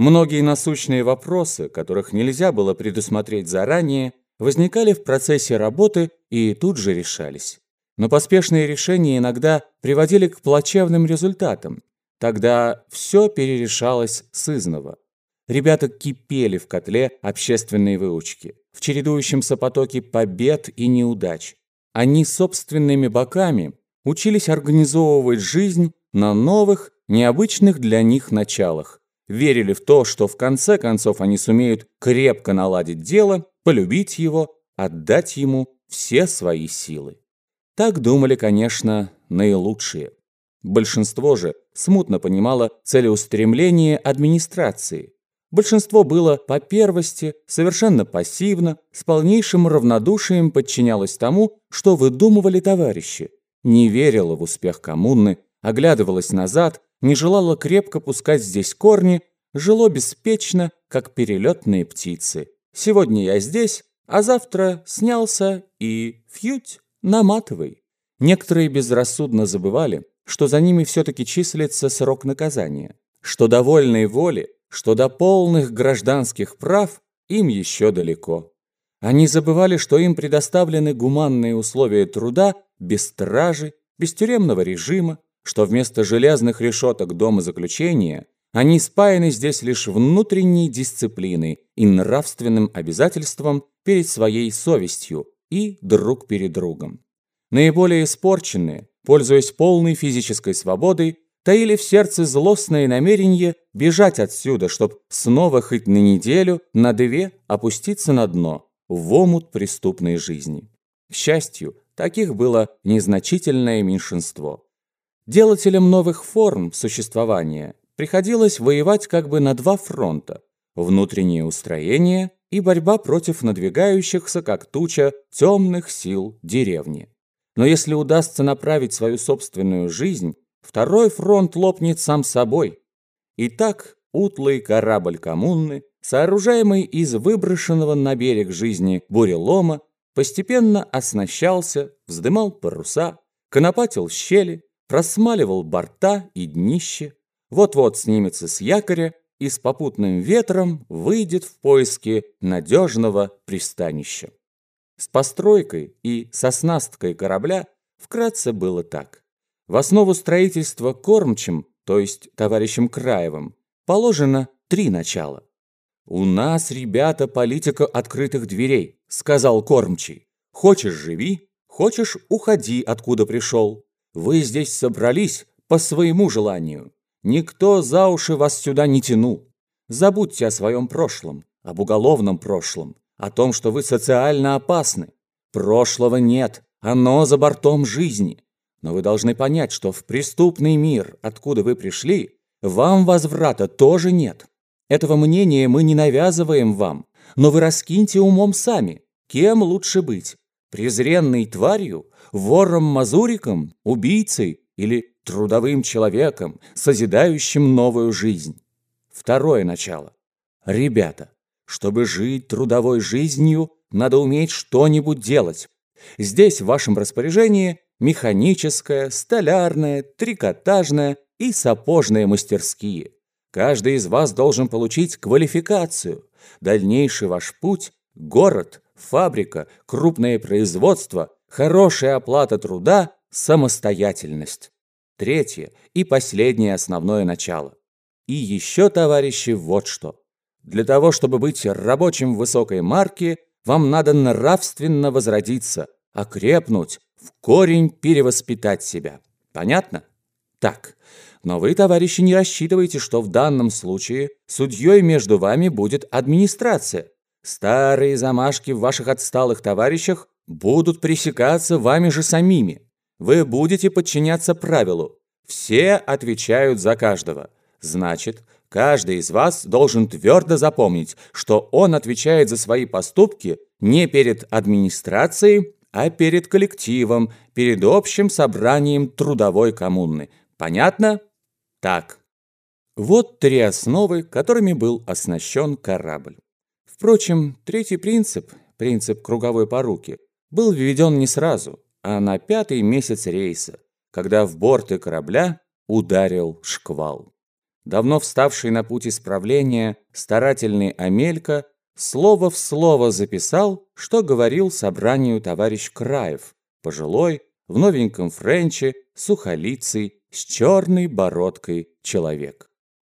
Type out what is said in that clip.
Многие насущные вопросы, которых нельзя было предусмотреть заранее, возникали в процессе работы и тут же решались. Но поспешные решения иногда приводили к плачевным результатам. Тогда все перерешалось сызново. Ребята кипели в котле общественной выучки, в чередующемся потоке побед и неудач. Они собственными боками учились организовывать жизнь на новых, необычных для них началах. Верили в то, что в конце концов они сумеют крепко наладить дело, полюбить его, отдать ему все свои силы. Так думали, конечно, наилучшие. Большинство же смутно понимало целеустремление администрации. Большинство было по первости, совершенно пассивно, с полнейшим равнодушием подчинялось тому, что выдумывали товарищи. Не верило в успех коммуны, оглядывалось назад, не желало крепко пускать здесь корни, жило беспечно, как перелетные птицы. Сегодня я здесь, а завтра снялся и фьють, наматывай. Некоторые безрассудно забывали, что за ними все-таки числится срок наказания, что довольной воли, что до полных гражданских прав им еще далеко. Они забывали, что им предоставлены гуманные условия труда без стражи, без тюремного режима, что вместо железных решеток дома заключения они спаяны здесь лишь внутренней дисциплиной и нравственным обязательством перед своей совестью и друг перед другом. Наиболее испорченные, пользуясь полной физической свободой, таили в сердце злостное намерение бежать отсюда, чтобы снова хоть на неделю, на две опуститься на дно, в омут преступной жизни. К счастью, таких было незначительное меньшинство. Делателям новых форм существования приходилось воевать как бы на два фронта – внутреннее устроение и борьба против надвигающихся, как туча, темных сил деревни. Но если удастся направить свою собственную жизнь, второй фронт лопнет сам собой. Итак, утлый корабль коммуны, сооружаемый из выброшенного на берег жизни бурелома, постепенно оснащался, вздымал паруса, конопатил щели, просмаливал борта и днище, вот-вот снимется с якоря и с попутным ветром выйдет в поиски надежного пристанища. С постройкой и со снасткой корабля вкратце было так. В основу строительства кормчим, то есть товарищем Краевым, положено три начала. «У нас, ребята, политика открытых дверей», — сказал кормчий. «Хочешь – живи, хочешь – уходи, откуда пришел. Вы здесь собрались по своему желанию. Никто за уши вас сюда не тянул. Забудьте о своем прошлом, об уголовном прошлом, о том, что вы социально опасны. Прошлого нет, оно за бортом жизни. Но вы должны понять, что в преступный мир, откуда вы пришли, вам возврата тоже нет. Этого мнения мы не навязываем вам, но вы раскиньте умом сами. Кем лучше быть? Презренной тварью, вором-мазуриком, убийцей или трудовым человеком, созидающим новую жизнь? Второе начало. Ребята, чтобы жить трудовой жизнью, надо уметь что-нибудь делать. Здесь в вашем распоряжении механическая, столярная, трикотажная и сапожные мастерские. Каждый из вас должен получить квалификацию. Дальнейший ваш путь – город, фабрика, крупное производство, хорошая оплата труда, самостоятельность. Третье и последнее основное начало. И еще, товарищи, вот что. Для того, чтобы быть рабочим высокой марки, вам надо нравственно возродиться, окрепнуть, в корень перевоспитать себя. Понятно? Так. Но вы, товарищи, не рассчитывайте, что в данном случае судьей между вами будет администрация. Старые замашки в ваших отсталых товарищах будут пресекаться вами же самими. Вы будете подчиняться правилу. Все отвечают за каждого. Значит, Каждый из вас должен твердо запомнить, что он отвечает за свои поступки не перед администрацией, а перед коллективом, перед общим собранием трудовой коммуны. Понятно? Так. Вот три основы, которыми был оснащен корабль. Впрочем, третий принцип, принцип круговой поруки, был введен не сразу, а на пятый месяц рейса, когда в борты корабля ударил шквал. Давно вставший на путь исправления, старательный Амелька слово в слово записал, что говорил собранию товарищ Краев, пожилой, в новеньком френче, сухолицый, с черной бородкой человек.